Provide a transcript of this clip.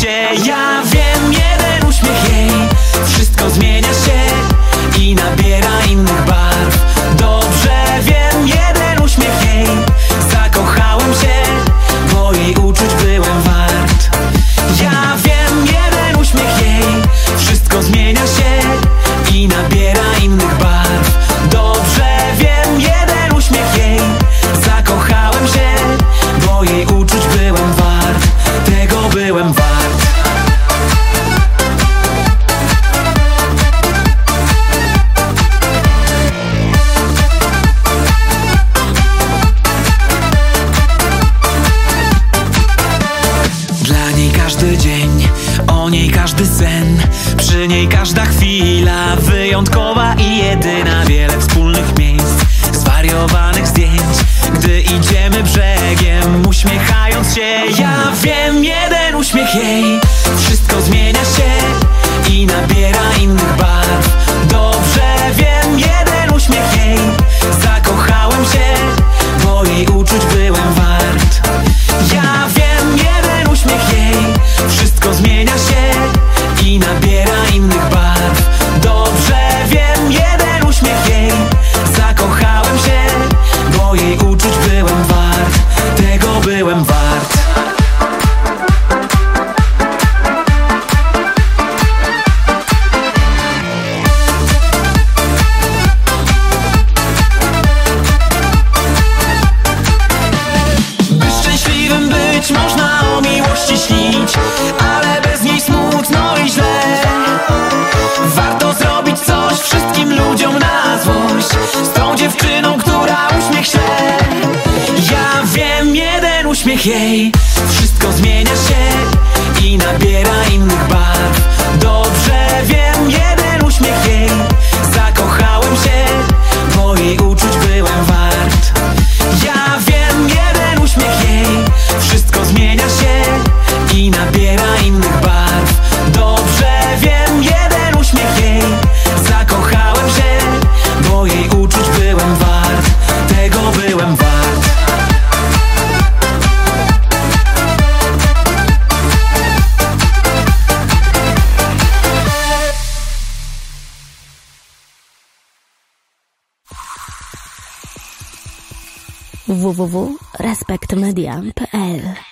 się. Ja wiem, jeden uśmiech jej. Wszystko zmienia się I nabiera innych barw każdy dzień, o niej każdy sen, przy niej każda chwila wyjątkowa i jedyna wiele wspólnych miejsc, zwariowanych zdjęć, gdy idziemy brzegiem, uśmiechając się. Ja można o miłości śnić Ale bez niej smutno i źle. Warto zrobić coś wszystkim ludziom na złość Z tą dziewczyną, która uśmiech śle. Ja wiem, jeden uśmiech jej www.respektmedia.pl